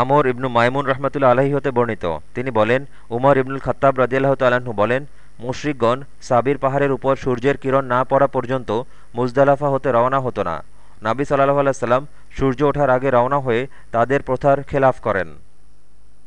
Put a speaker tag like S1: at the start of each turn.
S1: আমর ইবনু মাইমুন রহমতুল্লা আলহী হতে বর্ণিত। তিনি বলেন, উমর ইবনুল খত্তাব রাজিয়াল্লাহ তাল্লাহ্ন বলেন, মুশরিকগণ সাবির পাহাড়ের উপর সূর্যের কিরণ না পড়া পর্যন্ত মুজদালাফা হতে রওনা হতো না। নাবি সাল্লাহ আলাইসাল্লাম সূর্য ওঠার আগে রওনা হয়ে তাদের প্রথার খেলাফ করেন।